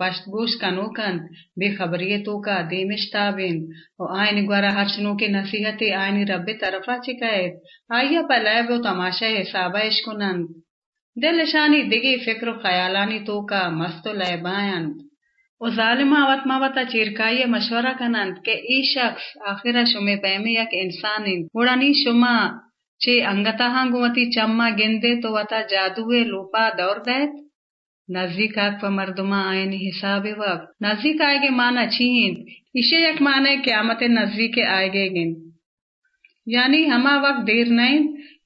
कनोकन बेखबरिये तो का देमिश ताबिन ओ आयन ग्वारा हर्षनो के नसीहते आयनी रब्बे तरफा चिकायत आइया पलाय वो तमाशा हिसाबा इश्कुनंद दिलशानी दिगी फ़िक्र खयालानी तो का मस्तो लयबायंद ओ जालिमा आवत मावता चिरकाइय मशवरा कनंद के ई शख्स आखिरा शुमे पैमे यक इंसानिन उड़ानी शुमा चे अंगता हांगुवती चम्मा गिंदे तो वता जादुए लोपा दौर दैत नज़दीक आग पर मर्दुमा हिसाब वब। वक्त नज़दीक आएगे माना छीन इशे यक माने क्यामत नज़दीक आएगे गिन। यानी हमा वक्त देर नहीं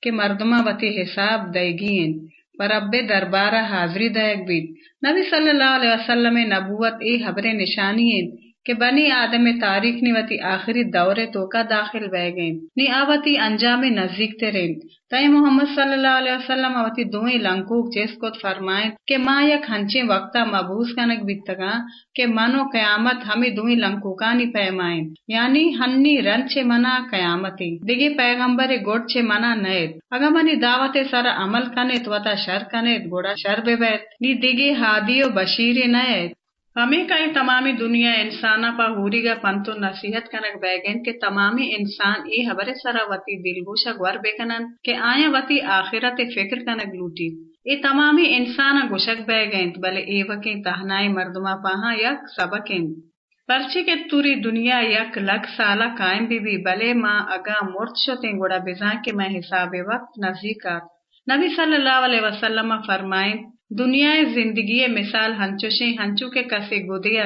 के मर्दमा वते हिसाब दैगीन पर अब्बे दरबारा हाजरी दयक बीत नबी सल्लल्लाहु अलैहि वसल्लम नबूवत ए हबरे निशानियन के बनी आदम तारीख निवती आखिरी दौरे तो का दाखिल बह गए नी आवती अंजाम नज़दीक ते रेन तय मोहम्मद सल्लल्लाहु अलैहि वसल्लम आवती दोई लंकूक चेस को फरमाए के माँ यक हंचे वक्ता मबूस कनक बितगा के मनो कयामत हमें दोई लंकूकानी पैमाए। यानी हन्नी रंचे मना कयामती। दिगे पैगंबर गोड छे मना नयत अगर मनी दावते सारा अमल कनेत, वता शर कनेत गोड़ा शर बेबैत। नी दिगे हादियो बशीरे नयत हमें कहीं तमामी दुनिया इंसाना पा हूरीगा पंतो नसीहत कनक बैगन के तमामी इंसान ए हबरे सरावती दिलगोशा ग्वर बेकनन के आया वती आखिरत फ़िक्र कनक लूटी। ए तमामी इंसान गुशक बैगन, बले ए वके तहनाई मर्दमा पाहा यक सबकिन परचे के तुरी दुनिया यक लख साला कायम बीबी बले माँ अगा मुर्द शोते गोड़ा बिजा के मैं हिसाबे वक्त नजदीकात नबी सल्लल्लाहु अलैहि वसल्लम फरमाए दुनियाए ज़िंदगी मिसाल हंचुशे, हंचू के कसे गुदिया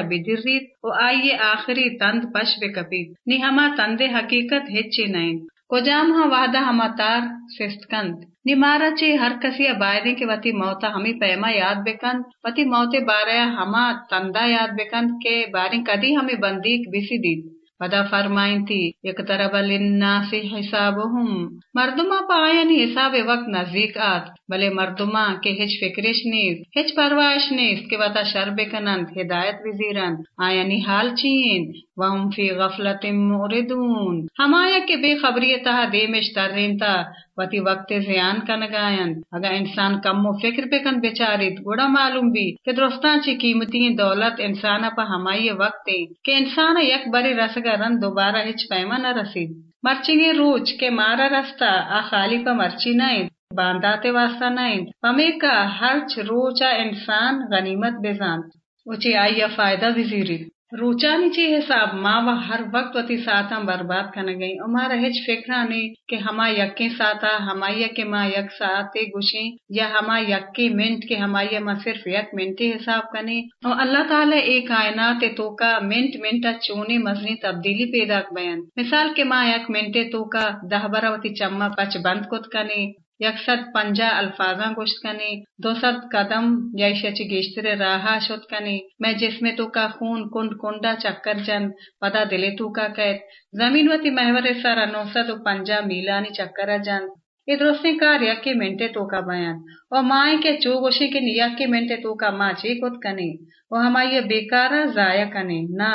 ओ आइये आखिरी तंद पश बेकपीत नि हमा तंदे हकीकत हेच्चे नैन कोजाम हा वादा हमा तार सिस्तकंत नि मारा चे हर कसिया बायदे के वती मौता हमी पैमा याद बेकंत वती मौते बारया हमा तंदा याद बेकंत के बारे कदी हमें बंदीक बिसी दीत। वदा फरमाइंती एक तरह लिन्ना से हिसाबहुम मर्दुमा पायन हिसाब वक्त नज़दीक आत भले मर्दुमा के हिच फिक्रिश नीस हिच परवाश नीस के वता शर्बे कनंत हिदायत विजीरन आयनी हाल चीन वहम फ़ी गफलत मुरिदून। हमाया के बेखबरी तहा देमिश तर्रीनता वती वक्त जियान कन गायन। अगर इंसान कम्मो फ़िक्र पे कन बेचारित गोड़ा मालूम भी के दोस्तां ची कीमती दौलत इंसान पर हमाई वक्त के इंसान यक बरे रसगा रन दोबारा हिच पैमा न रसीद मर्चिंगे रोज के मारा रस्ता, आ खाली पर मर्ची नहीं बांधाते वास्ता नहीं पमे का हर्च रोचा इंसान गनीमत बेजान उची आइया फ़ायदा विजीरी रोचानी ची हिसाब माँ व हर वक्त वती साथा बर्बाद गई। हमारा हिच फिक्रा ने कि हमा यक्के साथा हमाया के माँ यक साथे गुशे, या हमा यक्के मिनट के हमाया माँ सिर्फ़ यक मिनट हिसाब कने और अल्लाह ताला एक कायनात तो का मिनट मिनट चोने मजनी तब्दीली पैदा बयान। मिसाल के माँ यक मिनटे तो का दह बरावती चम्मा पच बंद कुत कने यकसद पंजा अल्फाजा गोश्त कने दो सद कदम यशच गेश्तरे राहा शोत कने, मैं जिसमें तो का खून कुंड कुंडा चक्कर जन पदा दिले तू का कैद। ज़मीन वती महवरे सर नौसद पंजा मीलानी चक्कर जन। इद्रोसने कार यके मेंटे तो का बयान। और माए के चोगोशे के यके मेंटे तो का माँ चे कुत कने। और हमा ये बेकारा जाया कने। ना,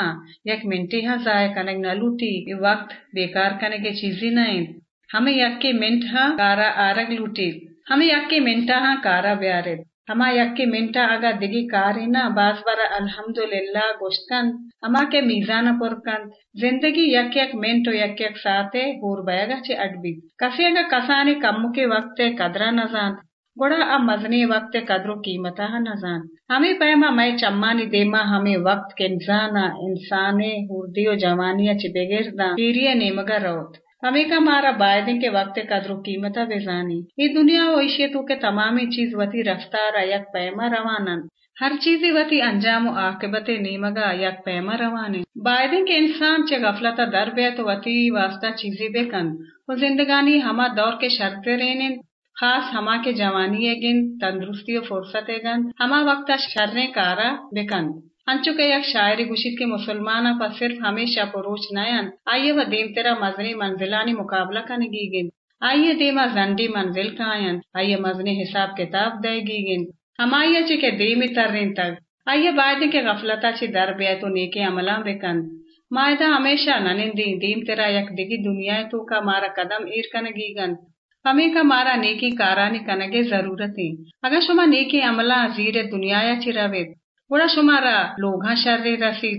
यक मिनटे हा जाया कने, न लूटी वक्त बेकार कने के चीजी नहीं हमें यक्के मिंट हा कारा आरग लूटी। हमें यक्के मिंटा हा कारा ब्यारे। हमा यक्के मिंटा अगा दिगी कारिना बास बरा अल्हम्दुलिल्लाह गोश्तकन हमा के मीजाना पुरकन। ज़िंदगी यक यक मिंटो यक यक साते हूर बयगा चे अडबी कसियगा कसानी कम्मु के वक्त कदरा नजान गोड़ा आ मजनी वक्त कदरो कीमता नजान हमें पैमा मैं चम्मानी देमा हमें वक्त के इंसाना इंसाने हुर्दियो जवानिया चे बेगिरदा पीरिय नेमगा रोत। कदरो कीमता बेजानी ये दुनिया ओइशे तो के तमामी चीज़ वती रफ्तार यक पैमा रवानन हर चीज़ वती अंजाम आकिबते नीमगा, यक पैमा रवाने। बायदे के इंसान चे गफलता दर बे तो वती वास्ता चीज़ें बेकन वो जिंदगानी हमा दौर के शर्ते रेने खास हमा के जवानी गिन, तंदुरुस्ती और फुर्सत गन। हमा वक्ता शर्रे कारा बेकन ಅಂಚುಕೆ ಯಕ್ ಶಾಯರಿ ಗುಶಿದ್ के मुसलमान पर सिर्फ हमेशा पुरुष नयन आइए व देम तेरा मजनी मंजिलानी मुकाबला कने गीगिन आइए देमा जंडी मंजिल कायन आइए मजनी हिसाब किताब दे गीगिन हमाइया चे के देमी तररिन तक आइए बाद के गफलता ची दर बे तो नेके अमला बेकन मायदा हमेशा ननिंदी दीम तेरा यक दिगी दुनिया तो का मारा कदम ईर कन गीगन हमें का मारा नेकी कारानी कनगे जरूरती अगर शुमा नेकी अमला जीरे दुनिया चिरावेद O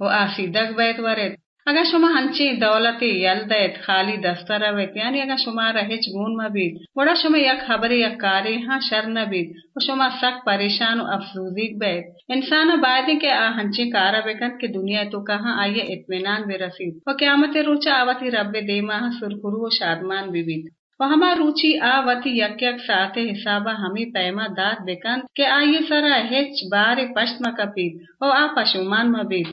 asidak bayt waret. Aga shuma hanchi dawlati yaldayt khali dastaravet yani aga shumara hech gun mabid. Ura shuma yak khabari yak kari ha shar nabid. O shuma sak परेशान और अफसोजिक बैठ इंसान बाद के आ हंची कारा बेकन के दुनिया तो कहा आइए इत्मीनान बेरसीद और क्यामत रोचा आवती रब्बे देमा सुरखुरु शादमान विविध रुचि आवति यक साथे हिसाब हमी पैमा दात बेकन के आए सरा हेच बारे पश्म कपी और आ पशुमान मबीद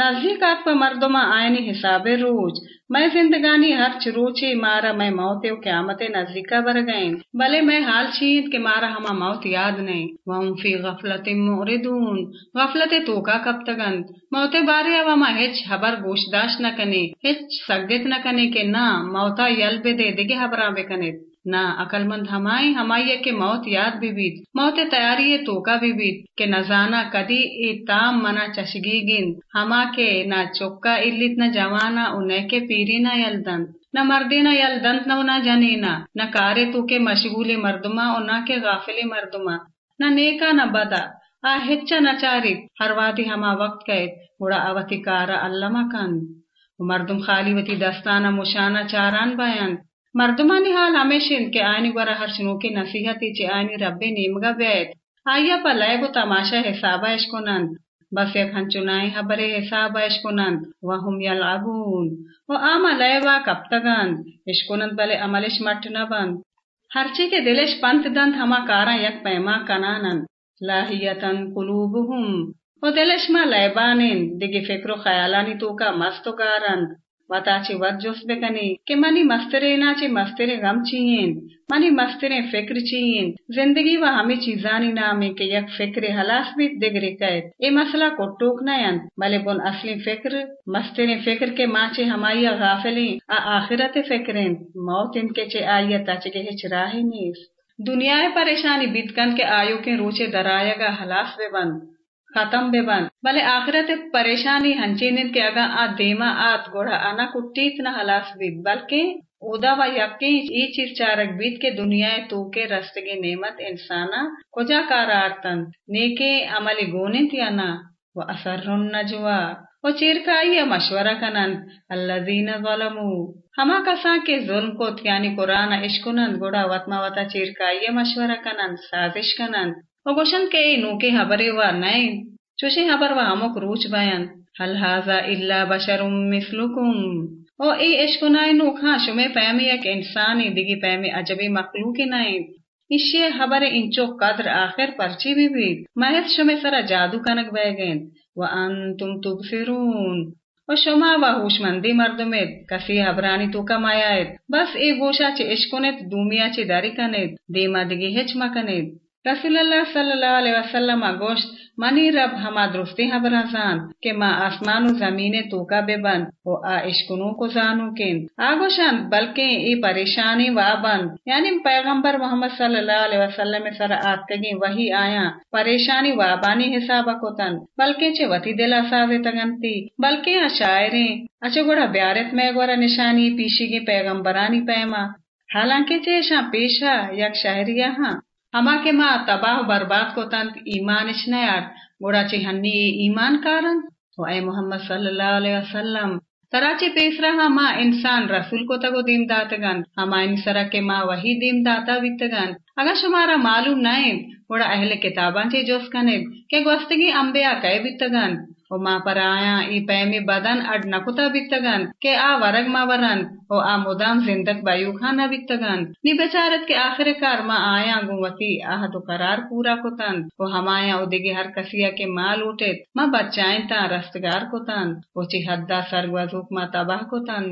नजदीकात पर मर्दमा आयनी हिसाबे रोज मैं जिंदगानी हर चरोचे मारा मैं मौते क्यामते नजदीका बर गए भले मैं हाल छीन के मारा हमा मौत याद नहीं वम फी गफलत मोरिदून गफलते तोका कब तगन मौते बारे अब मा हेच हबर गोशदाश न कने हेच सगत न कने के ना मौता यल बे दे देगे हबरा बे कने ना, अकलमंद हमाई हमाइय के मौत याद बिबीत मौत तैयारी तोका बिबीत के नजाना कदी ए ताम मना चशगी गिंद। हमा के ना चोक्का इल्लित न जवाना, उन्हें के पीरी ना यलदंत न मर्देना यल दंत न ना जनेना। न कारे तू के मशगूले मर्दमा और ना के गाफिले मर्दमा। न नेका न बदा। आ हिच्चा नचारी हर वादी हमा वक्त कहे बुरा अवतिकारा अल्लमा कंद। मर्दुम खाली वती दस्ताना मुशाना चारान बयान। मर्दुमानी हाल हमेशिन के आनी वरा हर के नसीहती चे आनी रब्बे नीमगा बैत आया पर लयगो तमाशा हिसाबा इश्कोनंद बस एक हंचुनाई हबरे हिसाबा इश्कोनंद वहुम यलाबून वो आमा लयवा कप्तगंद इश्कोनंद बले अमलिश मट न बंद हरचे के दिलेश पंत दंत हमा कारा यक पैमा कनानंद लाहियतन कुलूबुहुम वो दिलेश मा लयबानिन दिगे फिक्रो ख्यालानी तो का मस्तो कारंद वताची वत जोस्बेकनी कि मनी मस्तरे नाचे मस्तरे गम चीन मनी मस्तरे फ़िक्र चीन ज़िंदगी व हमें चीजानी नामे के यक फ़िक्र हलास भी दिगरे कैद ए मसला को टोक नयन भले बुन असली फ़िक्र मस्तरे फ़िक्र के माचे हमारी गाफिली आ आखिरत फिक्रें मौत इनके चे आइया ताचे के हिच राही नीस दुनिया परेशानी बीतकन के आयो के रोचे दरायगा हलास बे खत्म बेबन। भले आखिरत परेशानी हंचीनिन के अगा आ देमा आत गोड़ा आना कुट्टीत न हलास बीत, बल्कि उदा व यक्की ई चीज़ चारक बीत के दुनिया तू के रस्तगे नेमत इंसाना कुजा कारार्तन नेके अमली गोनित या ना, व असर्रुन नजवा वो चिरकाई मशवरा कनन अल्लजीन ज़लमू। हमा कसा के जुल्म को यानी कुरान इश्कुनन गोड़ा वतमा वता चिरकाई मशवरा कनन साजिश Kanan Ogoxanquei-no quem habareuanaim, xuxin habarbaamok ruchbayan, hal haza illa basharum mislukum. O i eshkunai nuk ha shume payami ek insani digi payami ajabi makluki naim. इश्ये हबरे इंचो कद्र आखिर पर्ची भी भी महत शमे सरा जादू कनक बह गए व अंतुम तुब फिरून और शमा व होशमंदी मर्दमेत कसी हबरानी तो कम आयात बस ए गोशा चे इश्कोनेत दूमिया चे दारी कनेत देमा दिगी हिचमा कनेत रसूलल्लाह सल्लल्लाहु अलैहि वसल्लम ಸಲ್ಲಾ मनी रब ಗೋಶ್ತ್ दृष्टि ರಬ್ ಹಮಾ के ಹಬರಾಜಾನ್ आसमान ಮಾ ज़मीन ಜಮೀನೆ का बेबंद ओ ಆ ಇಶ್ಕುನು को ಜಾನು के ಆಗೋಶಾನ್ बल्कि ई परेशानी वा बंद यानी पैगंबर मोहम्मद सल्लल्लाहु अलैहि वसल्लम सर आत आतगी वही आया परेशानी वा बानी हिसाब को तन बल्कि चे वती दिला सावे तगंती बल्कि आ शायरे अचे गोड़ा ब्यारत में गोरा निशानी पीशी के पैगंबरानी पैमा हालाँकि चेशा पेशा यक शायरिया हाँ मा तबाह बर्बाद को तंत ईमान इश्नयार गोड़ाची हन्नी ईमान कारण तो ए मोहम्मद सल्लल्लाहु अलैहि वसल्लम तराची पेसरा हमा इंसान रसूल को तगो दीम दातगन हमा इंसरा के मा वही दीम दाता वित्तगन अगर शुमारा मालूम नहीं गोड़ा अहले किताबांचे जोस कने के गोस्तगी अंबिया कय वित्तगन माँ पर उमापराया इपैमी बदन अड नकुता बित्तगन के आ वरग मावरन ओ आ मुदाम जिंदक बायू खाना बित्तगन नि बेचारत के आखिर कार मा आया गुवती आह तो करार पूरा कुतन ओ हमाया उदिगे हर कसिया के माल उठे मा बच्चाएँ ता रस्तगार कुतन ओ चिहद्दा सर्ग वजूक मा तबाह कुतन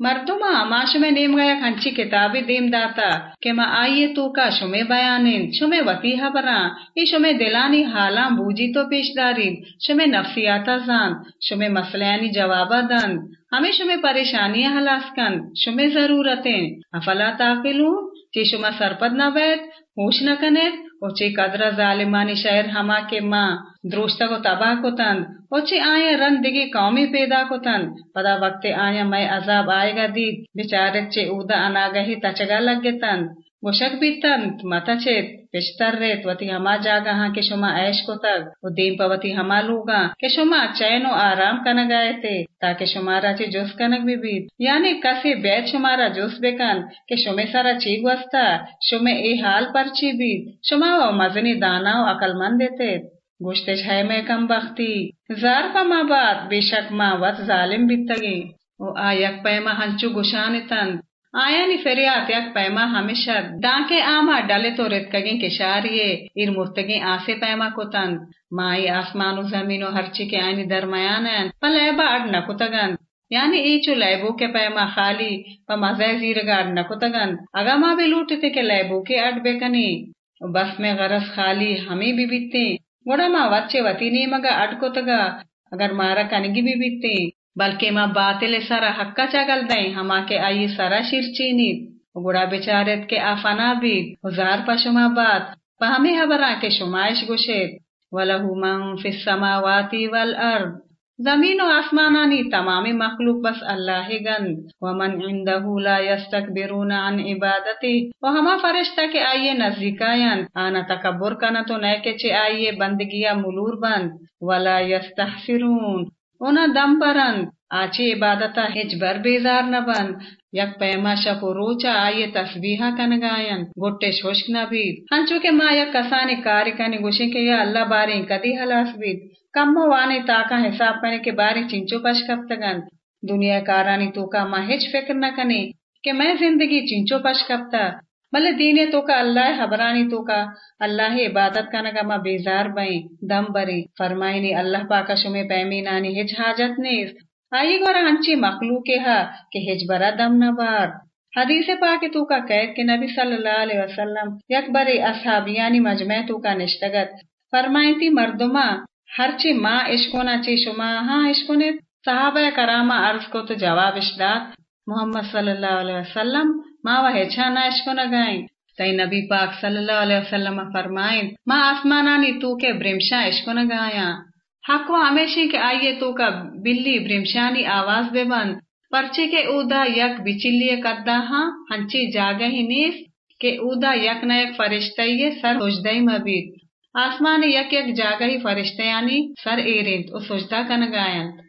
गया खंची किताबी देम दाता के मा आइए तू का शुमे बयानिन शुमे वती हबरा ई शुमे दिलानी हाला बूजी तो पेशदारी शुमे नफसियाता जान शुमे मसलानी जवाबा दन हमें शुमे परेशानियाँ हलासकन शुमे जरूरतें अफला ताकिलू ची शुमा सरपद न बैत होश न कनेत ओची कदरा जालिमानी शहर हमा के माँ द्रोष्टा को तबाह को तन ओचे आया रन दिगे कौमी पैदा को तन पदा वक्ते आया मैं अजाब आएगा दीद बेचारे चे उदा अनागही तचगा लगे तंद गोशक भी तंत मता चेत पेशतर रेत वती हमा जागा हाँ के शुमा ऐश को तक वो दीन पवती हमा लूगा के शुमा चैनो आराम कनग आए थे ताकि शुमारा चे जोस कनक भी बीत यानी कसे बैठ शुमारा जोस बेकन के शुमे सारा चीग वस्ता शुमे ए हाल पर ची बीत शुमा वो मजनी दाना अकलमंद देते गोश्ते है में कम बख्ती जार का माँ बात बेशक माँ वत जालिम बितगी वो आयक पैमा हंचू गुशान तंत पैमा हमेशा दाके आमा डले तो रेतकगे के शारिये इर मुर्तगे आसे पैमा कोतन माई आसमानु जमीनो हरची के आनी दरमयानन पल एबा अड नकुतगन यानी ईचु लैबू के पैमा खाली प मज़े जीरगा अड नकुतगन अगा मा भी लूटते के लैबू के अड बेकनी बस में गरस खाली हमी भी बित्ते गोड़ा मा वच्चे वती नी मगा अड कोतगा अगर मारा कनगी भी बित्ते बल्कि माँ बातिल सरा हक्का चगल दई हमा के आई सरा शिरचीनीत गुड़ा बेचारेत के आफना भी, हज़ार पशुमा बात पहमे हबरा के शुमाइश गुशेत। वलहु मन फिस समावाती वल अर्द। ज़मीन और आसमानानी, तमामी मखलूक बस अल्लाह गंद। वमन इंदहु ला यस्तकबिरून अन इबादती। और हमा फरिश्ता के आइए नजदीकायन। आना तकब्बुर कना तो नए के चे आइए बंदगिया मुलूर बंद। वला यस्तहसिरून। ओना दम परंद आची इबादता हिज बर बेजार न बंद यक पैमा शपो रोचा आए तस्बीहा कन गायन गुट्टे शोष्क न बीत हंचू के माँ यक कसाने कार्य कने गुशे के या अल्लाह बारे कदी हलास बीत कम वाने ताका हिसाब करने के बारे चिंचो पश कप्तगन दुनिया कारानी तो का माँ हिच फ़िक्र न कने कि मैं ज़िंदगी चिंचो पश कप्ता भले दीने तो का अल्लाह हबरानी तो का अल्लाह इबादत का नगा मा बेजार बई दम बरी। फरमाईनी अल्लाह पाका शुमे पैमी नानी हिज हाजत नेस। आई गोरा हंची के हा, के हिज बरा दम न बार। हदीस पाके तू का कैद के नबी सल्लल्लाहु अलैहि वसल्लम यक बरे असहाबियानी मजमे तू का निश्तगत। फरमाईती मर्दुमा हरची माँ इश्कोना ची शुमा हाँ इश्कोने सहाबा करामा अर्ज़ को तो जवाब इश्दात। मोहम्मद सल्लल्लाहु अलैहि वसल्लम माँ वह छा ना इश्को न गाय तई नबी पाक सल्लल्लाहु अलैहि वसल्लम फरमाइन माँ आसमानानी तू के ब्रिमशा इश्को न गाया हक वो हमेशी के आइए तू का बिल्ली ब्रिमशानी आवाज़ बेबंद पर्चे के उदा यक बिचिल्लिए कद्दा हाँ हंची जागे ही नीस के उदा यक न यक फरिश्ते सर सोजदई मबीत आसमान यक यक जागा ही फरिश्ते सर एरिंत ओ सोजदा कन गायंत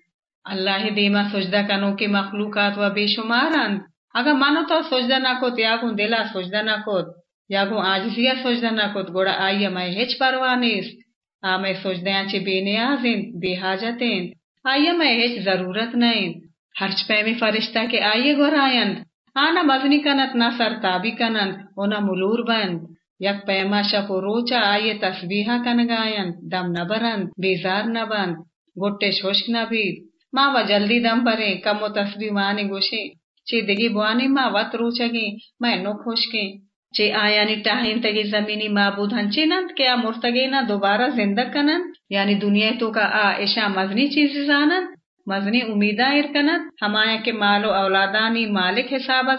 अल्लाह दीमा सोजदा कनो के मखलूकात व बेशुमारंत अगर मानो तो सोचदा ना नाकोत यागू दिला सोचदा नाकोत यागू आजिजिया सोचदा नाकोत गोड़ा आइया मैं हेच परवानीस आ मैं सोचदे आची बेनियाजिन बेहाजतें आइया मैं हेच ज़रूरत नहीं हर्च पैमी फरिश्ता के आइये गोरायन आना मजनी कनत, ना सरताबी कनंत ओना मुलूर बंद। यक पैमा शपो रोचा आइये तस्बीहा कन गायन। दम न बरंद बेजार न बंद। गुट्टे शोष्क न भी माँ व जल्दी दम भरे कमो तस्बी माने गोशे। चे दिगी बुआनी मा वत रूचगी मैं नो टाहिन तगी जमीनी माबूद क्या मुर्तगे ना दोबारा ज़िंदा कनन यानी दुनिया तो का आ ऐशा मजनी चीज़ जानन मजनी उम्मीदा इरकनत हमाया के मालो औलादानी मालिक हिसाब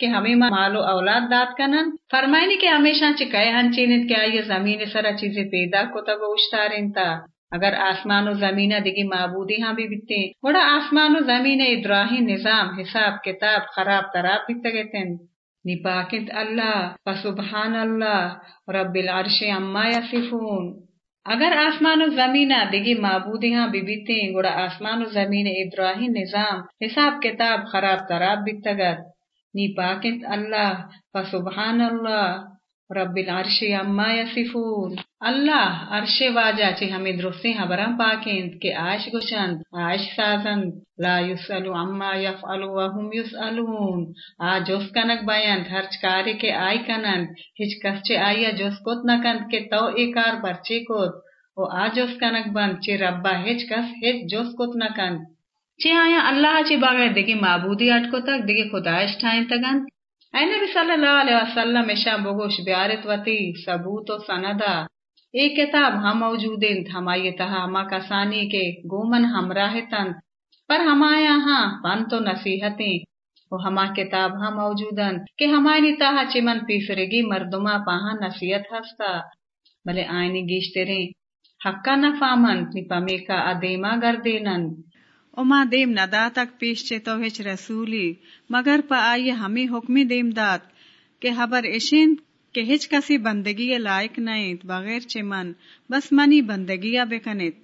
के हमें मालो औलाद दात कनन फरमाइनी के हमेशा चिकाय हंचीनित क्या ये ज़मीन सरा चीज़ें पैदा को तब उश्तारिनता अगर आसमान ज़मीन दिगी माबूदी हाँ भी बिते बड़ा आसमान ज़मीन इद्राही निज़ाम, हिसाब किताब खराब तराब बित गए निपाकित अल्लाह फसुबहान अल्लाह, रब्बिल अर्श अम्मा यसिफून। अगर आसमान ज़मीन दिगी मबूदी हाँ भी बिबिते गुड़ा आसमान ज़मीन इब्राही निज़ाम, हिसाब किताब खराब तराब बितगत नी पाकित अल्लाह फसुबहान अल्लाह, रब्बिल अर्शी अम्मा यसिफून। अल्लाह, अर्शे वाजा, चे हमें दुरुस्ती हबरम पाकिंद के आश गुशंद, आश साजंद, ला युसअलु अम्मा यफअलु वहुम युसअलून। आ जोस कनक बयंद हर्च कार्य के आई कनंद, हिच कसचे आया जोस कोत नकंद के तो चे रब्बा हिच कस हिच जोस आया अल्लाह चे दिगे माबूदी अटको तक दिगे खुदाइश ठाइन तगन ऐ नबी सल्लल्लाहु अलैहि वसल्लम इशा बगोश ब्यारत वती, सबूत सनदा। ए किताब हम मौजूद हमारे तहा हमा कसानी के गोमन हमराह तन पर हमारे यहाँ पन तो नसीहतें। वो हमा किताब हम मौजूदन के हमारी तहा चिमन पीसरेगी मर्दुमा पाहा नसीहत हस्ता। भले आयनी गिश्तरे हक्का न फामन निपमे का अदेमा गर्देनन। ओमा देम नदा तक पेश चे तो हिच रसूली। मगर पा आइए हमें हुक्मी देम दात के हबर इशिन के हिच कसी बंदगी लायक नईत बगैर चिमन बस मनी बंदगी बेकनित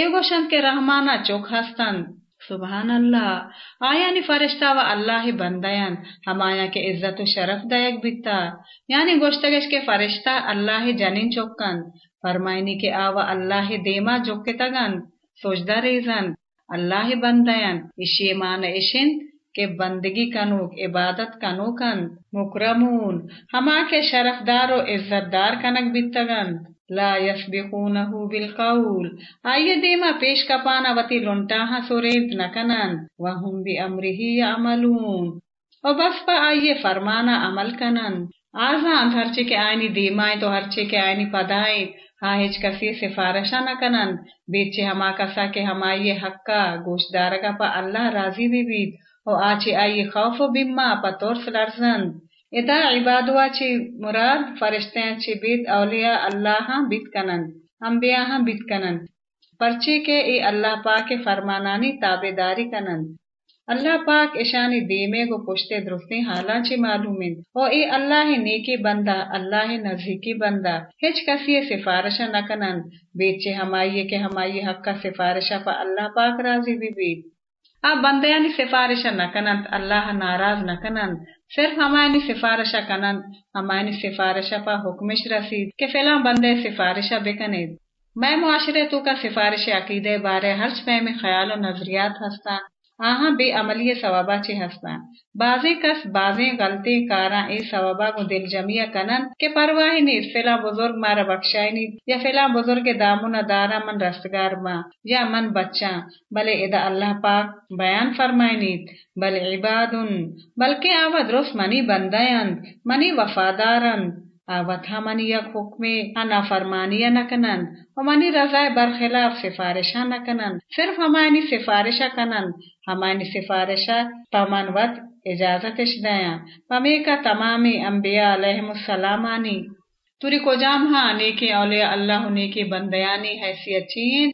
एगोशन के रहमाना चोख हस्तन सुबहान अल्लाह आयानी फरिश्ता व अल्लाह बंदयन हमाया के इज्जत शरफ दयक बिता यानी गोश्तगश के फरिश्ता अल्लाह जनिन चोक्कन फरमाइनी के आवा अल्लाह देमा जोके तगन सोचदा रेजन अल्लाह इशे मान इशिन के बंदगी कनूक इबादत कनूकन मुकरमून हमा के शरफदार और इज्जतदार कनक बितगन ला यस्बिकूनहु बिलकौल आइए देमा पेश कपाना वती लुंटाहा सुरेंत नकनन वहुम बि अमरिही अमलून और बस पा आइए फरमाना अमल कनन आजान हरचे के आयनी दीमाए तो हरचे के आयनी पदाए हिच कसी सिफारशा न कनन बेचे हमा कसा के हमाये हक्का गोशदारगा पा अल्लाह राज़ी भी बीत और आचे आइए खौफ बिम्मा पतोर लर्जन इदा इबादुआ ची मुराद फरिश्ते ची बीत औलिया अल्लाह बीत कनन अम्बिया बीत कनन पर्चे के ए अल्लाह पा के फरमानानी ताबेदारी कनन अल्लाह पाक ईशानी दीमे को पुश्ते दुरुस्ती हालांचे मालूमिन ओ ए अल्लाह नेकी बंदा, अल्लाह नजदीकी बंदा। हिच कसी सिफारिश न कनन बेचे हमाये के हमाये हक का सिफारिशा पर अल्लाह पाक राज़ी भी बीत आ बंदयानी सिफारिश न कनन अल्लाह नाराज़ न कनन सिर्फ़ हमारी सिफारिशा कनन हमारी सिफारिशा पर हुक्मिश रसीद के फ़िलहाल बंदे सिफारिशा बेकने मैं मुआशरे तू का सिफारिश अकीदे बारे हर्च में ख्याल और नजरियात हस्ता। आहा बे अमलिय सवाबा चे हस्ता बाजे कस, बाजे गलती कारा ए सवाबा को दिल जमिया कनन, के परवाही नी फिला बुज़ुर्ग मारा बख्शाई नी, या फिला बुज़ुर्ग दामुना दारा मन रस्तगार मा, या मन बच्चा भले इदा अल्लाह पाक बयान फरमाई नी, बल इबादुन, बल्कि आवा दुरुस्त मनी बंदयन मनी वफादारन आवथा मनी यक फरमानिया न कनन हमानी रजाए बरखिलाफ सिफारिशा न कनन सिर्फ़ हमारी सिफारिशा कनन हमारी सिफारिशा पमन वत इजाज़त दया पमे का तमामी अम्बिया अलैहिस्सलामानी तुरी को जाम हाँ नेके औलिया अल्लाह नेके बंदयानी हैसियत चीन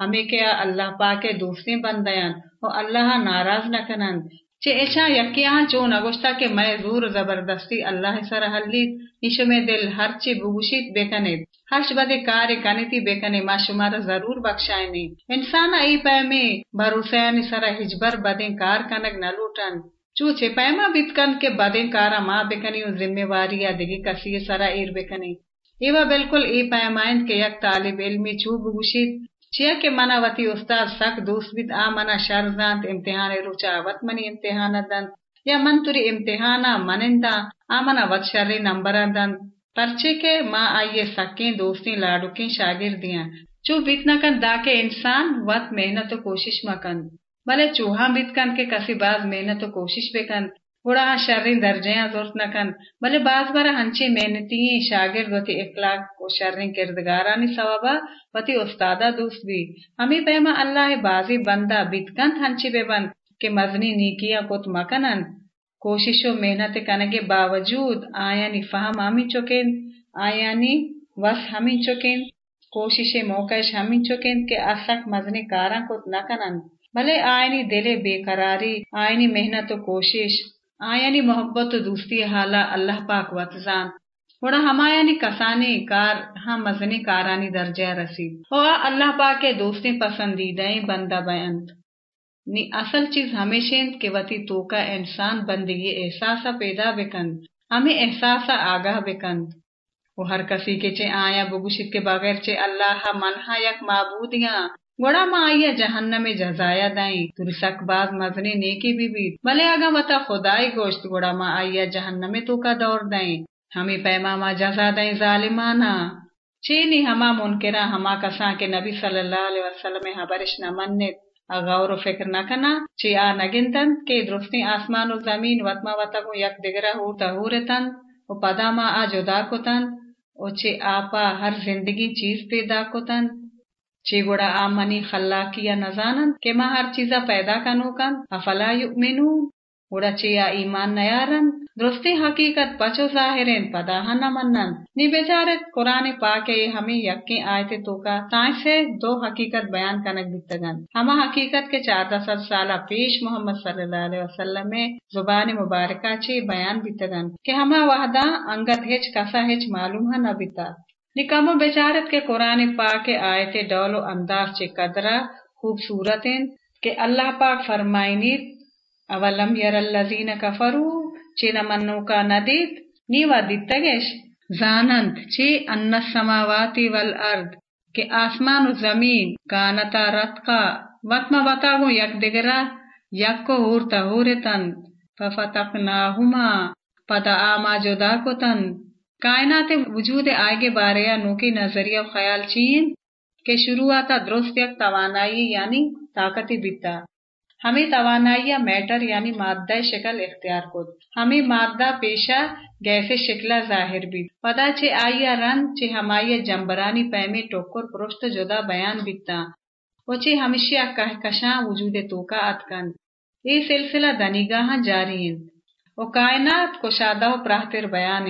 हमें क्या अल्लाह पाके दूसरी बंदयान और अल्लाह नाराज़ न कनन चे यकिया चो नगोस्ता के मैं जूर ज़बरदस्ती अल्लाह सर हल्ली निशमे दिल हर चे बुगुशित बेकने, हर्ष बदे कार्य कनिति बेकने मा शुमार ज़रूर बख्शायनी इंसान आई पै में भरोसयानी सरा हिजबर बदे कार कनक न लूटन। चू छे पैमा बितकन के बदे कारा माँ बेकनी जिम्मेवारी या दिगी कसी सरा ईर बेकनी। इवा बिल्कुल ई पैमाइंद के यक तालिब इल्मी चू बुगुशित उस्ताद सक दूसबित आ मना शर्जांत इम्तिहान रुचावत मनी इम्तिहान दंत या मन तुरी इम्तिहाना मनिंदा आ मना वत शर्री नंबर दंत पर्चे के माँ आइये सक्के दोस्ती लाडुकी शागिर्दियाँ चू बीत नकन दाके इंसान वत मेहनत कोशिश मकन भले चूहा बीतकन के कसी बाज मेहनत कोशिश बेकन गुड़ा शर्री दर्जया जोरत नकन भले बाज बरा हंची मेहनती वती इखलाक को भी। हमी पैमा अल्लाह बाजी बंदा बेबन के मजनी नीकिया कुत मकनन। कोशिशो मेहनत कनगे बावजूद आयानी फहम हमी चुकेन, आयानी वस हमी चुकेन, कोशिशे मौकश हमी चुकेन के असक मजनी कारा कुत नकनन भले आयनी दिले बेकरारी, आयनी मेहनत कोशिश आयनी मोहब्बत दोस्ती हाला अल्लाह पाक वतजान। थोड़ा हमायानी कसानी कार हम मजनी कारानी दर्जा रसी हो अल्लाह पाक के दोस्ती पसंदीदा बंदा बयंत। नी असल चीज़ हमेशें के वती तो तोका इंसान बंदगी एहसास पैदा बेकंद। हमें एहसासा आगाह बेकंद। वो हर कसी के चे आया बुगुशित के बगैर चे अल्लाह मनहा यक माबूदिया। गोड़ा मा आइया जहन्न में जजाया दाई। तुरी सकबाज मजने नेकी बीबी भले आगा वता खुदाई गोश्त गोड़ा मा आइया जहन्न में तो का दौर दाई। हमें पैमा मा जजा दाई जालिमाना। चीनी हमा मुनकिरा, हमा कसा के नबी वसल्लम हबरिश न मन्नत गौर फ़िक्र न करना ची आ नगिंतन के दृष्टि आसमान और ज़मीन वतमा वतगु यक दिगरा हो तहूरतन ओ पदामा आ जुदा कुतन ओ चे आपा हर ज़िंदगी चीज़ पैदा कुतन चे गुड़ा आ मनी किया नजानन के मा हर चीजा पैदा कनूकन अफला युमिनून गुड़ा चे ईमान नयारन दुरुस्ती हकीकत पचो जाहिरेन पदाहा न मन्नन नी बेचारे कुरान पाके हमें यक्की आयते तो का से दो हकीकत बयान कनक बितगन हमा हकीकत के चार दस साल पेश मोहम्मद सल्लल्लाहु अलैहि वसल्लम में ज़ुबान मुबारका चे बयान बितगन के हमा वहदा अंगत हेच कसा हेच मालूम है न बिता निकमो बेचारत के कुरान पाके आयते डोलो अंदाज चे कदरा खूबसूरत के अल्लाह पाक फरमाइनी अवलम यरल्लजीन कफरू चीना मन्नू का नदीत नीवा दित्तगेश जानंत ची अन्न समावाती वल अर्द के आसमान ज़मीन कानता रत का वत्मा बतागो यक दिगरा यक को हूरता हूरतन फफतकनाहुमा पदा आमा जुदा को तन कायनात वजूद आगे बारे नूकी नज़रिया ख्याल चीन के शुरुआता दुरुस्त यक तवानाई यानी ताकती बिता हमें तवानाइया मैटर यानी मादा शक्ल इख्तियार को। हमें मादा पेशा गैसे शिकला ज़ाहिर भी पता छे आइया रन छे हमाइया जम्बरानी पैमे टोकर पृष्ठ जुदा बयान बिकता चे हमेशा कह कशा वजूद तोका अतकन ये सिलसिला दनिगाह जारी ओ कायनात को शादा प्राहतिर बयान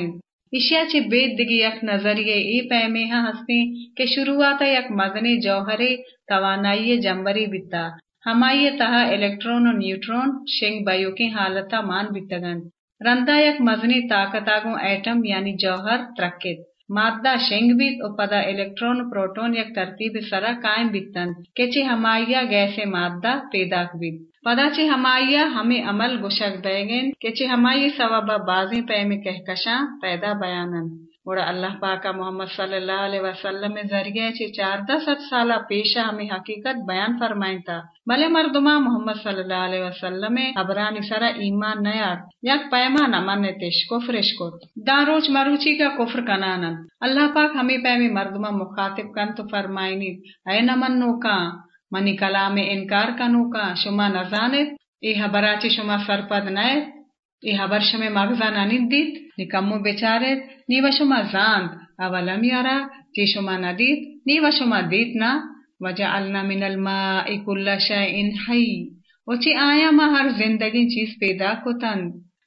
इशिया चे बेदगी यक नजरिये ए पैमे हस्ती, के शुरुआत यक मदने जौहरे तवानाई जम्बरी बिता हमाये तह इलेक्ट्रॉन और न्यूट्रॉन, शेंग बायो के हालता मान बितगन रंदा यक मजनी ताकतागो एटम यानी जौहर त्रकित मादा शेंग बीत और पदा इलेक्ट्रॉन प्रोटोन या तरतीब सरा कायम बीतन केचे हमाया गैसे मादा पैदा बीत पदा चे हमाया हमें अमल गुशक बैगेन। केचे हमाई सवाबा बाजी पैमे कहकशा पैदा बयानन। और अल्लाह पाका मोहम्मद सल्लल्लाहु अलैहि वसल्लम ज़रिए चे चार दस साल पेशा हमें हकीकत बयान फरमाइन था। भले मर्दुमा मोहम्मद सल्लल्लाहु अलैहि वसल्लम अबरानी सरा ईमान नयार यक न मन तेश कुफरिश को दारोच मरुची का कुफर कनानन। अल्लाह पाक हमें पैमी मर्दुमा मुखातिब कन तो फरमाइनी अय न मन्नो का, मनी कलाम इनकार कनु का, शुमा न ए हबराची शुमा सरपद नय ए हबर शमे मगजा ननिद्दित निकम्मो बेचारे नीवशुमा जांद अवलम यारा चेशुमा नदीत नीवशुमा दीतना वजअलना मिनल माई कुल्ला शैइन हई ओची आया मा हर ज़िंदगी चीज़ पैदा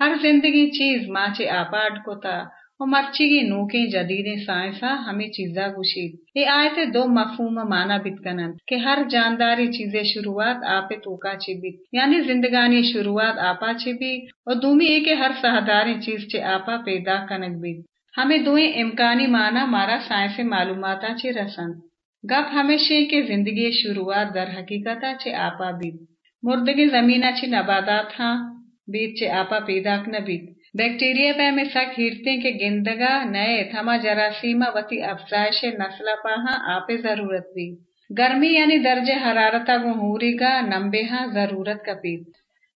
हर ज़िंदगी चीज़ माचे मर्चिगी नूके जदीदे साइंसा हमें चीजा गुशीद ये आयते दो मफहूम माना बितकनन के हर जानदारी चीज़ें शुरुआत आपे तोका छिबित यानी जिंदगानी शुरुआत आपा छिबी और दूमी एक हर सहदारी चीज़ चे आपा पैदा कनक बित हमें दुए इम्कानी माना मारा साइंस मालूमाता चे रसन। गप हमेशा के ज़िंदगी शुरुआत दर हकीकता चे आपा बीत मुर्दगी जमीना चे नबादात हाँ बीत आपा न बीत बैक्टीरिया पे में सक हिरते के गिंदगा नए थमा जरासीमा वती अफजाइश नस्ला पाहा आपे ज़रूरत भी गर्मी यानी दर्जे हरारता गो हूरीगा नंबेहा ज़रूरत का पीत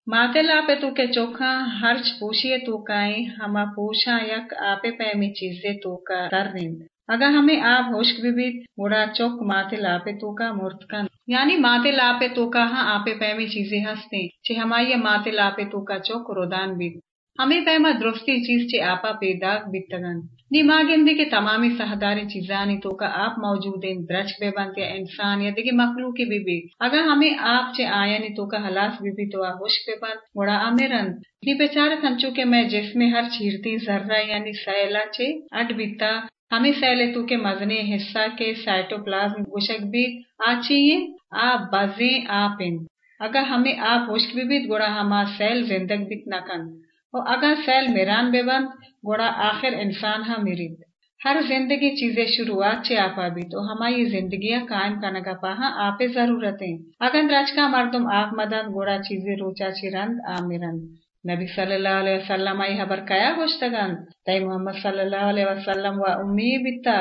मातेला पे तू के चोखा हर्च पूछिए तू काई, हमा पूछा यक आपे पे में चीज़ें तू का नींद। अगर हमें आप होश भी उड़ा चौक माते लापे तो का मूर्तकन यानी माते लापे तो का हाँ आपे पैमी चीज़ें हँसते, चे हमारी माते लापे तो का चौक रोदान भी। हमें पैमा दुरुस्ती चीज़ चे आपा पेदाग बितगन नी मागिंदी के तमामी सहदारी चीजानी तो का आप मौजूद इन द्रच बेबंत या इंसान, या दिगे मखलू की बीबी अगर हमें आप चे आया नी तो का हलास बीबी तो आ हुश बेबंत मुड़ा आमेरन। नी बेचारे थंचू के मैं जिसमें हर चीरती, जर्रा यानी सैला चे अट बिता हमें सैले तू के मजने हिस्सा के साइटोप्लाज्म गुशक भी आचिए आ बजे आ पिन। अगर हमें आप हुश्क भी गोड़ा हमा सैल जिंदग बित नकन और अगर सैल मिरान बेबंद गोड़ा आखिर इंसान हा मिरिद। हर ज़िंदगी चीज़ें शुरुआत से आपा भी तो हमारी जिंदगियाँ कायम करने का पाहा आपे जरूरतें। अगर रच का मर्दम आप मदन गोड़ा चीज़ें रोचा चिरंद आमिरंद नबी सल्लल्लाहु अलैहि वसल्लम आई हबर कया गोश्तगन तई मोहम्मद सल्लल्लाहु अलैहि वसल्लम व उम्मी बिता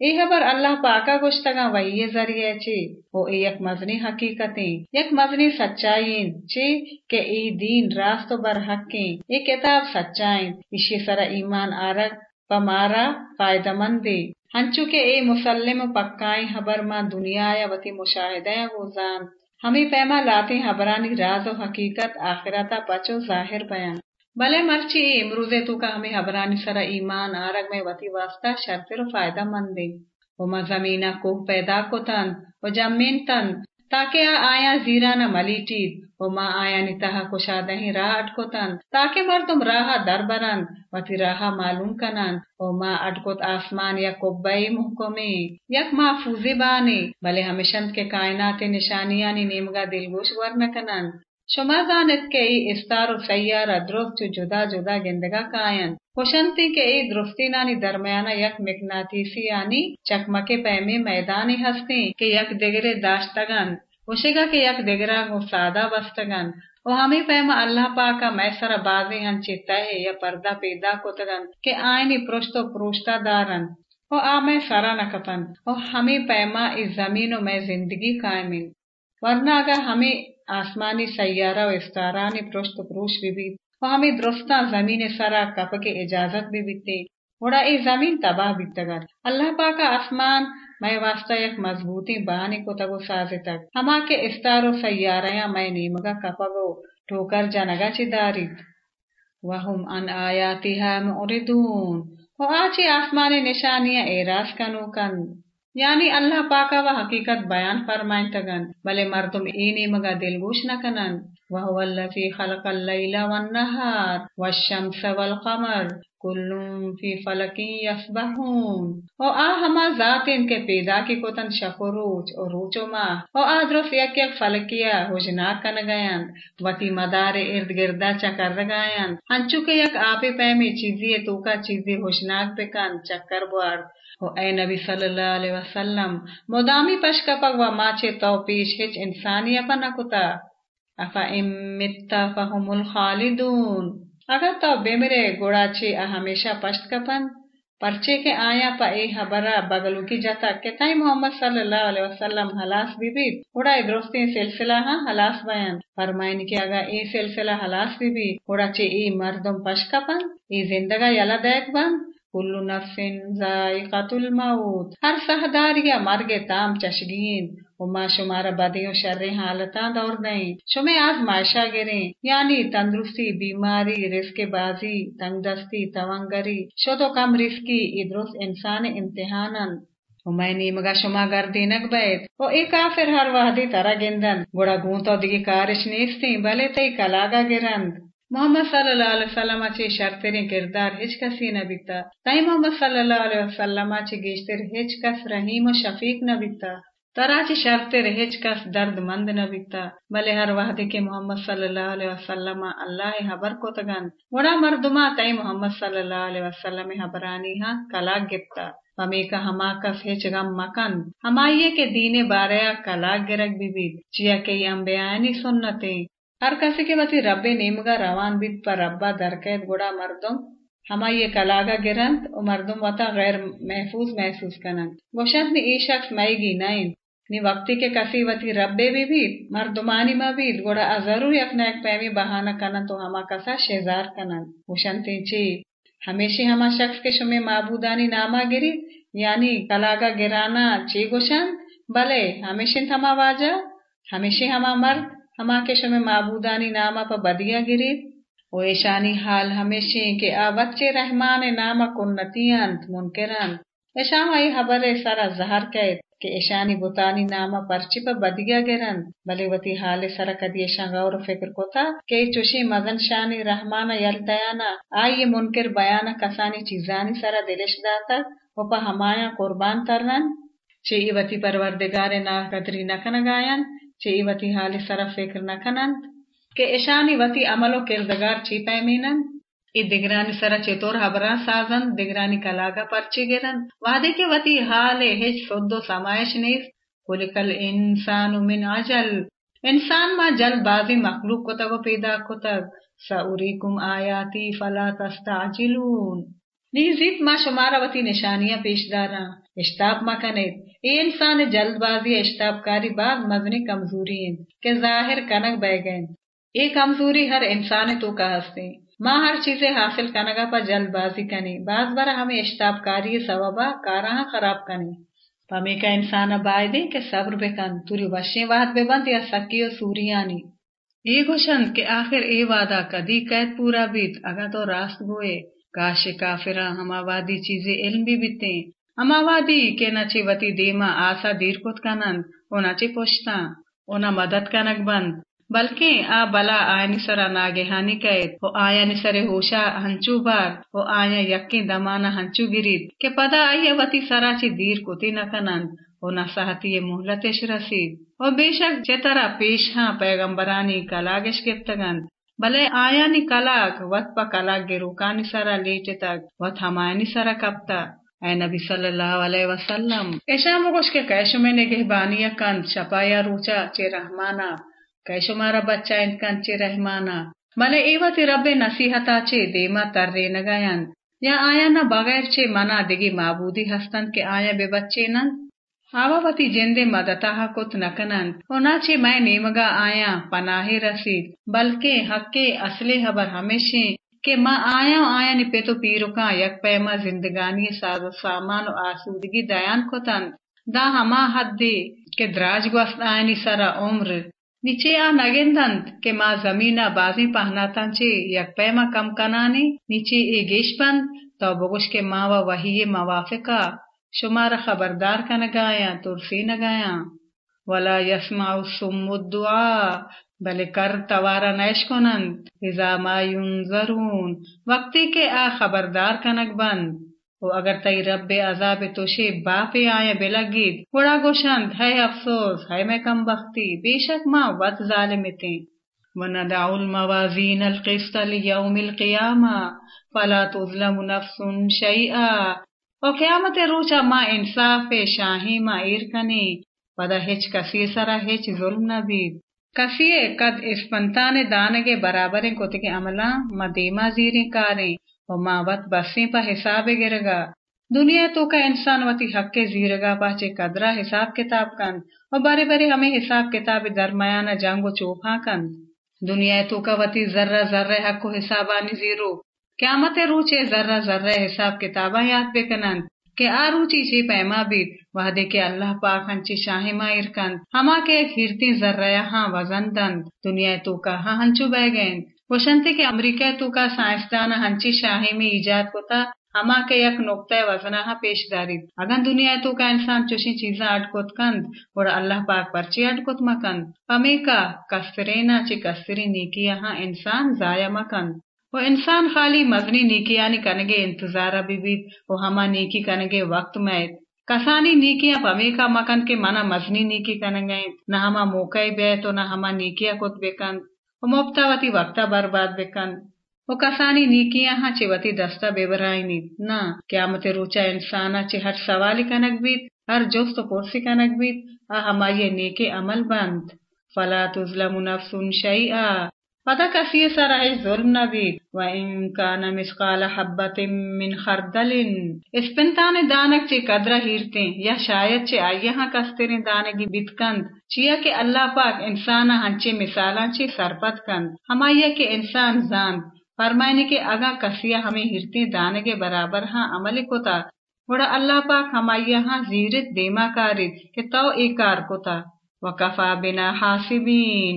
ए हबर अल्लाह पाका गोश्तगा वही ज़रिए ची ओ एक मजनी हकीकतें एक मजनी सच्चाई ची के ई दीन रास्तो बर हक्के ये किताब सच्चाई इशी सरा ईमान आरग पमारा फायदमंदी हंचु के ए मुसल्लिम पक्काई हबर मा दुनिया या वती मुशाहिदा जान हमी पैमा लाते हबरानी राज और हकीकत, आखिरता पचो ज़ाहिर बयान। भले मर्ची इमरूजे तू का हमें हबरानी सरा ईमान, आरग में वती वास्ता शर्तर फ़ायदा मंद। दे उमा जमीना कोह पैदा को तन, वो ज़मीन तन, ताकि आया जीरा न मलीटीद मा आया निताहा कुशादही राह अटकोतन। ताके मर तुम राह दरबरन, वती राह मालूम कनन। मा अटकोत आसमान या कोब्बई मुहकमे। यक महफूजे बाने, भले हमेशंत के कायनात निशानिया नीमगा दिलगोश वर्ण कनन। शुमा जानत के ई इस्तार सैयारा द्रुस्त जुदा जुदा गिंदगा कायन। खुशंती के ई द्रुस्ती नानी दरमियाना यक मिकनातीसी यानी चकमके पैमे मैदानी हस्ती, के यक दिगरे दाश्तगन के दिगरा गो सादा बस्तगन ओ हमी पैमा अल्लाह पाका मैसरा बाजी हन चित्तहे या पर्दा पैदा कोतगन के आयनी पृष्ठो पृष्ठा दारन ओ आ मैं सरा न कपन ओ हमी पैमा इस जमीनों में ज़िंदगी कायमिन वरना अगर हमें आसमानी सैयारा व इस्तारानी पृष्ठ पुरुष भी बीत और हमें दुरुस्ता ज़मीन सरा कप के इजाज़त भी बीते उड़ा ए ज़मीन तबाह बीतगर अल्लाह पाका आसमान को तगो साजे तक। हमा के इस्तारो सैयारया मैं नीमगा कपगो ठोकर जनगा चिदारित। वहुम अन आयातिहा मुरिदून। और आची आसमानी निशानियाँ एरास कनु कन। यानी अल्लाह पाका व हकीकत बयान फरमाइन तगन। भले मर मर्दुम इनी मगा दिलगोश न कनन। वल्लफी खलकल लैला वन नहार वशम्स वल कमर फ़ी फलकी यसबहून और आ हमा जात इनके पैदा की कोतन शको रोच और रोचो मा और आ द्रफ यक यक फलकिया होजनाक कन गयन वती मदारे इर्द गिर्दा चकर गयन हंचु के यक आपे पैमे चीजिए तूका चीजी होशनाक पे कन चक्कर बुआर हो ए नबी सल्लल्लाहु अलैहि वसल्लम मोदामी पशकपक व माचे तो पेश हिच इंसानी अपन अकुता अफा इमित्ता खालिदून अगर तो बेमरे गोड़ाची हमेशा पश्त कपन पर्चे के आया पा ए हबरा बगलू की जाता के ताई मोहम्मद सल्लल्लाहु अलैहि वसल्लम हलास बीबी उड़ा दोस्ती सिलसिला हाँ हलास बयान फरमाइन के अगर ए सिलसिला हलास बीबी उड़ा चे ए मर्दम पशकपन ए जिंदगा यला देख बन कुल्लु नफ्सिन जायकातुल मौत हर सहदारिया मरगे ताम चशगीन उमा शुमारा बदियों शर्रे हालता दौर नहीं शुमे आज मायशा गिरे। यानी तंदुरुस्ती, बीमारी, रिस्क बाजी, तंगदस्ती, तवंगरी। तो कम रिस्की, इद्रुस इंसान इम्तिहानन। उमैनी मगा शुमा गर दिनक बैत ओ ए काफिर हर वहदी तरह गिंदन। गुड़ा गूंतो दिगी कारिश नीस्ती भले तई कलागा गिरंद। मोहम्मद सल्लल्लाहु अलैहि वसल्लम चे शर्तेरे किरदार हिच कसी न बिता ताई मोहम्मद सल्लल्लाहु अलैहि वसल्लम चे गेश्तर हिच कस रहीम व शफीक न बिता तराची शर्ते हिच कस दर्द मंद न बिता। भले हर वाहदे के मोहम्मद सल्लल्लाहु अलैहि वसल्लम अल्लाह हबर को तगन वड़ा मर्दुमा तई मोहम्मद सल्लल्लाहु अलैहि वसल्लम हबरानी हा कला गिप्ता पमेका हमा कस हेच गम मकन। हमाइये के दीने बारया कला गिरक बिबित चिया के अम्बयानी सुन्नते। हर कसी के वती रब्बे नेमगा रवान बिद पर रब्बा दरकैद गुड़ा मर्दम हमाइये कलागा गिरंत और मर्दम वता गैर महफूज महसूस कनंत गोशंत ने ई शख्स मैगी नाइन। वक्ति के कसी वती रब्बे भी मर्दुमानी मा भी, गोड़ा अजरूर यकना एक पैमी बहाना कनन तो हमा कसा शेजार कनन हुशंती ची हमेशा हमा शख्स के शुमे माबूदानी नामा गिरी? यानी कलागा गिराना ची गोशन? भले, हमेशा थमा वाजा? हमेशा हमा मर्द हमा के शुमे माबूदानी नामा पर बदिया गिरी? ओ ऐशानी हाल हमेशा के आ बच्चे रहमान नामा कुन्नतियंत मुनकरंत ऐशाम आई हबरे सारा जहर कैद के ईशानी बुतानी नामा पर्ची पर बदिया गेरन। भले वती हाले सरा कदी गौर फ़िक्र कोता, के चुशी मगन शानी रहमाना यल दयाना आई मुनकर बयाना कसानी चीजानी सरा दिलिश दाता ओपा हमाया कुर्बान तरन चे इवती परवरदिगारे ना कदरी नकन गायन, चे इवती हाले सरा फ़िक्र न नकनन के ईशानी वती अमलो किरदगार ची पैमीनन ಈ ದಿಗ್ರಾನಿ ಸರ ಚೇತೋರ್ ಹಬರ ಸಾಜನ್ ದಿಗ್ರಾನಿ ಕಲಾಗ ಪರ್ಚಿಗೆರನ್ ವಾದಿಕೆ ವತಿ ಹಾಲೆ ಹೆಚ್ ಸೊದ್ದೋ ಸಮಾಯಶ್ ನೀಸ್ ಕುಲಿಕಲ್ ಇನ್ಸಾನು ಮಿನ್ ಅಜಲ್ इंसान मा जल्दबाजी मखलूक को तगो पैदा को तक सउरीकुम आयाती फला तस्ताजिलून निजीत मा शुमारावती निशानियां पेशदारा इश्ताब मा कने ए इंसान जल्दबाजी इश्ताबकारी बाद मजनी कमजोरी के जाहिर कनक बह गए ये कमजोरी हर इंसान तो का हस्ते माँ हर चीज़ें हासिल कनगा पर जल्दबाजी कनी बाज बार हमें इश्ताबकारी सवबा कारा खराब कनी पमी का इंसान बायदे के सब्र बेकन तुरी वशे वाद बेबंद या सकियो सूरियानी ये घोषण के आखिर ए वादा कदी कैद पूरा बीत, अगर तो रास्त गोए काशे काफिरा हमावादी चीज़ें इल्म भी बीते। हम हमावादी के नचे वती देमा, आशा दीर कुत कनन ओ नचे पोछता ओना मदद कनक बंद। बल्कि आ बला आयनि सरा नागेहानी कैद हो आयनि सरे होशा हंचू बार हो आया यक्की दमाना हंचू गिरीत के पदा आया वती सराची दीर कुती न कनंद हो न सहती मुहलतेश रसीद। हो बेशक जेतरा पेश हाँ पैगंबरानी कलागेश गिफ्तगंद भले आयानी कलाक वत प कलाक गे रुकानी सरा लेटे तक वत हमायनी सरा कप्ता। ऐ नबी सल्लल्लाहु अलैहि वसल्लम। ऐशा मुगोश के कैशो में ने बानिया कंद शपाया रूचा, चे रहमाना। कैशुमारा बच्चा इंकंचे रहमाना मले इवती रब्बे नसीहताचे देमा तर्रे नगायन या आया न बगैर चे मना दिगी माबूदी हस्तन के आया बे बच्चे नन आवावती जिंदे मदता कुत नकनन चे मैं नेमगा आया पनाहे रसीद बल्कि हक्के असले हबर हमेशे के माँ आया आया नि पे तो पीरुका यक पैमा जिंदगानी साजो सामान आसूदगी दयान कोतन दा हमा हद्दे के द्राज ग्वस्त आयनी सरा उम्र नीचे आ नगेंदंत के माँ जमीना बाजी पहनातन चे यक पैमा कम कनाने नीचे ए गेश बंद तो बगुश के माँ व वही मवाफिका शुमार खबरदार का नगाया तुरसी नगाया वला यसमाउ सुमुद्दुआ भले कर तवारा नैश कोनंत इजा मायुन वक्ती के आ खबरदार कनक बंद अगर रब्बे अजाब तोशे बापे आया बेलागीद बड़ा गोशंत है अफसोस, है मैं कम बख्ती, बेशक माँ वत जालिमते। वनदाउल मवाजीन अलकिस्तल यौमिल क़ियामा, फला तुज़लम नफ्सुन शैआ और रोचा माँ इंसाफ शाही माँ इरकने पदा हिच कसी सरा हिच जुल्म नबीद कसिए कद इस पंता ने दाने के बराबर कोते के अमला, मदीमा जीरे कारे। पा हिसाब गिरगा दुनिया तो का इंसान वती हक्के जीरगा पाचे कदरा हिसाब किताब कन और बारे बारे हमें हिसाब किताब दरमयाना जांगो चोफा कन दुनिया तो का वती जर्रा जर्रे हक्को हिसाबानी ज़ीरो क्या मत रूचे जर्रा जर्रे हिसाब किताबा याद बेकनन के आ रूची ची पैमा बीत वादे के अल्लाह पाक हंची शाही मायर कन हमा के हिरती जर्रा हाँ वज़न दंद दुनिया तो का हाँ हंचू बह गए वशंती के अमरीका तू का साइंसदान हंची शाही में ईजाद कोता हमा के यक नुकता वजना पेश दारिद अगन दुनिया तू का इंसान चुशी चीजा अटकोत कंद और अल्लाह पाक परची अटकोत मकंद हमें का कस्तरेना ची कस्तरी नीकी यहाँ इंसान जाया मकंद वो इंसान खाली मजनी नीकी यानी कनगे इंतजारा बीबीत वो हमा नीकी कनगे वक्त में कसानी नीकिया पमे का मकन के मना मजनी नीकी कनगे न हमा मौका बे तो न हमा नीकिया कुत बेकंद मुफ्तावती वक्ता बर्बाद बेकन वो कसानी ದಸ್ತ हाँ चे ಕ್ಯಾಮತೆ नीत ना क्यामते रोचा इंसान चे हर जोस्त पोर्सी कनक बीत आ हमाये नेके अमल बंद फला तुजलमु शई शैआ पता कसी सर है जुल्म नबी व इनकान मिसकाल हब्बतिन मिन खरदलिन इस्पिंताने दानक चे कदरा हीरते या शायद चे आयहा कस्तेरे दानगी बितकंद चिया के अल्लाह पाक इंसान हंचे मिसाला चे सरपत कंद हमाया के इंसान जान फरमाने के अगा कसिया हमें हिरते दाने के बराबर हाँ अमल कोता बड़ा अल्लाह पाक हमाया हाँ जीरित देमा कारित के तो एकार कोता वकफा बिना हासिबीन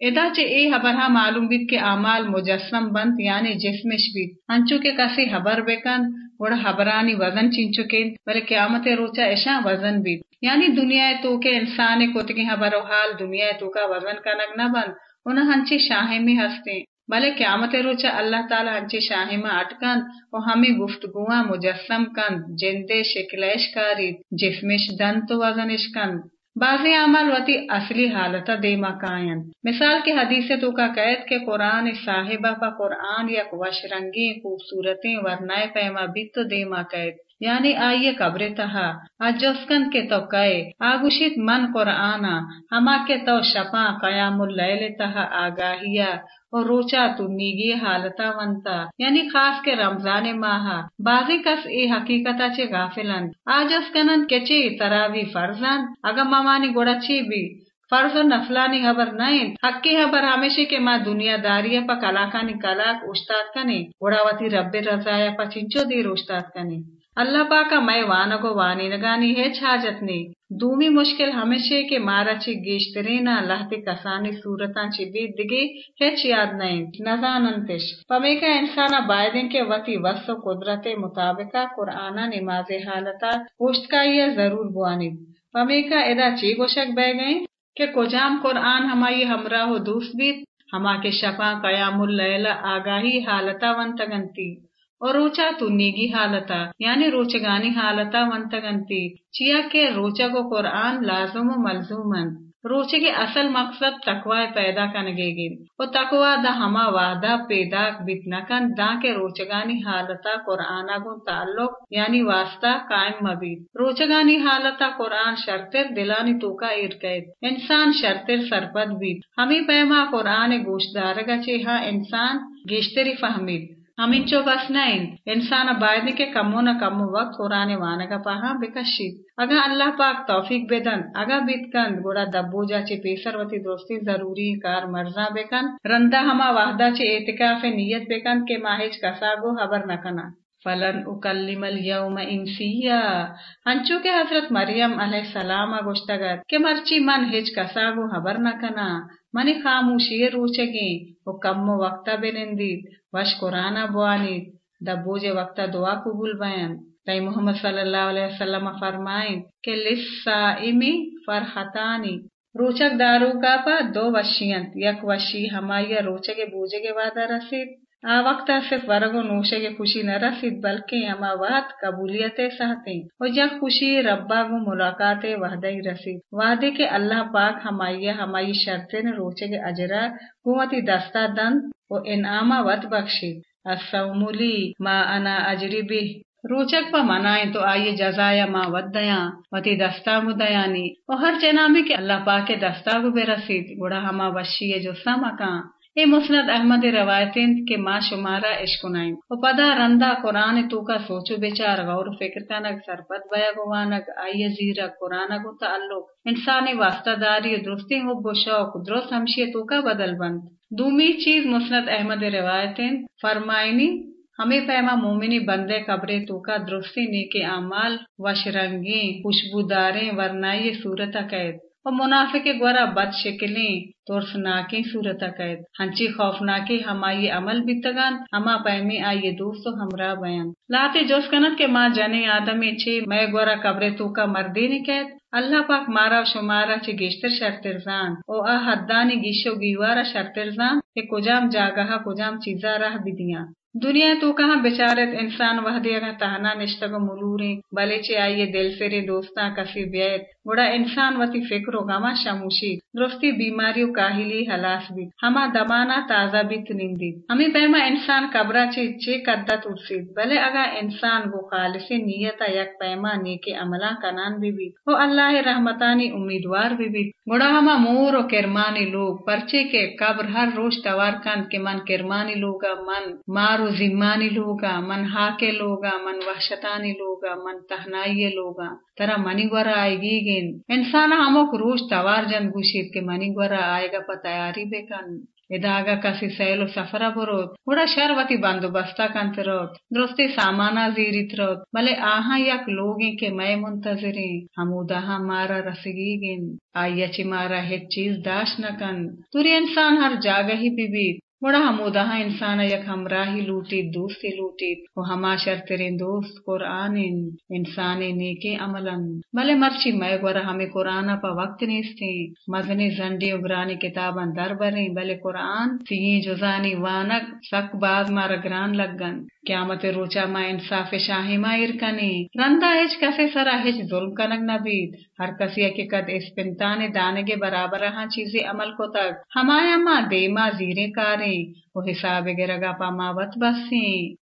एदा चे ए हबर हा मालूम बित के आमाल मुजस्सम बंत यानी जिसमेश बीत हंचू के कसी हबर बेकन वोड़ हबरानी वज़न चिंचू के बल क्यामते रोचा ऐशा वज़न बीत यानी दुनिया तो के इंसान को तके हबर हाल दुनिया तो का वज़न का न बन उन हंचे शाहे में हँसते भले रोचा अल्लाह ताला हंची शाहिमा अटकन और हमें गुफ्तगुआ मुजस्सम कन जिंदे शिकलेश कारी जिसमिश दंत वजनिश कन बाजी अमल वती असली हालत देमा कायन मिसाल के हदीसे तो का कैद के कुरान साहिबा पा कुरान या वश रंगी खूबसूरतें वरनाए पैमा बित देमा कैद यानी आइए कब्रे तहा। अजोस्कन के तो कहे आगुशित मन कुराना हमा के तो शपा कयामुल लैले तहा आगाहिया, और रोचा तुन्नीगी हालता वंता। यानी खास के रमज़ान माह बाजी कस ए हकीकता चे गाफिलन। आज उसकनन केचे तरावी फर्जन अगर मामानी गोड़ची भी। फ़र्ज़ नफलानी खबर नहीं हक्की खबर हमेशा के माँ दुनियादारिया पा कलाकानी कलाक उस्ताद कने गोड़ावती रब्बे रजाया पा चिंचो दीर उस्ताद कने। अल्लाह पाका मैं वानगो वानी नगानी है छाजतनी दूमी मुश्किल हमेशे के माराची गिश्तरीना लहती कसानी सूरता चिबी दिगी, हेच याद नहीं। नजानंतिश पमेका इंसाना बायदिन के वती वस्त कुदरते मुताबिका कुराना निमाज हालता पुष्ट का ये ज़रूर बुआनी। पमेका एदा ची गोशक बह गई के कुजाम कुरान हमारी हमरा हो दूस बीत, हमा के शपा कयामुल लैला आगाही हालता वंतगंती। तुन्नीगी हालता यानी रोचगानी हालता वंतगंती चिया के रोचा को कुरान लाजम मलजूमन रोचे के असल मकसद तकवा पैदा कनगेगी और तकवा द हमा वादा पैदा बितनकन दा के रोचगानी हालता कुराना गो ताल्लुक यानी वास्ता कायम मबीद रोचगानी हालता कुरान शर्तिर दिलानी तो तोका इरकैद इंसान शर्तिर सरपद बीत हमी पैमा कुरान गोशदारगा चे हा इंसान गिश्तरी फहमीद हमिंचो बस नैन इंसान बायद के कमो न कमो वक्त कुरान वानगा पाहा बिकशित अगा अल्लाह पाक तौफीक बेदन अगा बितकन गोड़ा दब्बू जाचे पेसरवती दोस्ती ज़रूरी कार मर्जा बेकन रंदा हमा वाहदा चे एतिकाफ नियत बेकन के माहिज कसागो हबर न कना फलन उकल्लिमल यौम इंसिया हंचू के हज़रत मरियम सलाम गोश्तगत के मर्ची मन हिज कसागो हबर न कना मनी खामोशी रूचगी वो कम्मो वक्ता बेनिंदीद वश कुराना बुआनीद दबूजे वक्ता दुआ कबूल बयान तई मोहम्मद सल्लल्लाहु अलैहि वसल्लम फरमाए के लिस्साइमी फरहतानी रोचक दारू का पा दो वशियंत यक वशी हमारी रोचक बोझे के वादा रसीद ಆ ವಕ್ತ ಸಿರ್ಫ್ ವರಗು ನೂಶೆಗೆ ಖುಷಿ ನ ರಸಿದ್ ಬಲ್ಕಿ ಅಮ ವಹತ್ कबूलियते सहते और जब खुशी रब्बा गु मुलाकाते वहदई रसीद वादे के अल्लाह पाक हमाइया हमाई शर्ते न रोचे के अजरा हुमती दस्ता दन और इनामा वत बख्शी असमुली मा अना अजरी भी रोचक पर मनाए तो आइए जजाया माँ वदया वती दस्ता मुदयानी और हर चेनामी के अल्लाह पाक के दस्ता गु बेरसीद गुड़ा हमा वशी जो समका ए मुस्नद अहमद रवायतिन के माँ शुमारा इश्कुनाइन ओ पदा रंदा कुरान तूका सोचो बेचार गौर फ़िक्र कनक सरपत बया गुवानक आइय जीरा कुरान गु ताल्लुक इंसानी वास्तादारी दुरुस्ती हुब शौक दुरुस्त हमशिय तूका बदल बंद दूमी चीज़ मुस्नद अहमद रवायतिन फरमाइनी हमें पैमा मोमिनी बंदे कब्रे तूका दुरुस्ती नेके अमाल वशरंगी खुशबूदारें वरनाई सूरत कैद और मुनाफिक ग्वरा बद शक्लें तोरसनाकी सूरत कैद। हंची खौफनाकी हमाई अमल बितगन, हमा पैमी आइए दोस्तों हमरा बयान। लाते कनत के माँ जने आदमी छे, मैं ग्वरा कब्रे तू का मर्दी ने कैद। अल्लाह पाक मारा शुमारा चे गिश्तर शर्तिरजान। ओ आ हद्दानी गिशो गीवारा शर्तिरजान के कुजाम जागहा, कुजाम चीजा रह बिदिया। दुनिया तो कहाँ बेचारत इंसान वह दिया तहना निश्तग मुलूरे। भले चे आइए दिल फेरे दोस्ता कसी व्यत गुड़ा इंसान वती फिक्रो गमा शमुशी। दुरुस्ती, बीमारियों, काहिली, हलास भी। हमा दबाना, ताज़ा बित निंदी हमें पैमा इंसान कबरा चे चे कद्दत उर्सिद भले अगा इंसान वो खालिसी नियता यक पैमा नेके अमला कनान भी भी। वो अल्लाह रहमतानी उम्मीदवार भी गुड़ा हमा मोर और किरमानी लोग। परचे के कब्र हर रोज तवार कन के मन किरमानी लोगा, मन मारो जिम्मानी लोगा, मन हाके लोगा, मन वहशतानी लोगा, मन तहनाइये लोगा। तरा मनिगवरा आएगीगिन इंसान के मनिगवरा आएगा प तैयारी बेकन। इदागा कसी सैलो सफरा बरोत। उड़ा शरवती बंदोबस्ता कंत रोत। दुरुस्ती सामाना जीरित रोत। भले आहा यक लोगे के मैं मुंतजरे। हमूदहा मारा रसगीगिन। आयची मारा हे चीज़ दाश न कन। तुरी इंसान हर जागा ही बीबीत हमूदहा इंसान यक हमराही लूटी, दोस्ती लूटी। वो हमा शर्तरें दोस्त, कुरान इंसान नेके अमलन। भले मर्ची मैं गोरा हमें कुरान पा वक्त नेस्ते मजने जंडी उगरानी किताबन दर बरे भले कुरान सी जुजानी वानक, सक बाद मारा ग्रान लगन। क्यामत रोचा मा इंसाफ शाही मा इरकनी रंदा हेच कसे सरा हेच जुल्म कनक नबीत हर कसिया के कद इस पिंताने दाने के बराबर रहा चीज़ें अमल को तक हमाया माँ दे माँ जीरे कारे वो हिसाब गिरगा पामावत बसी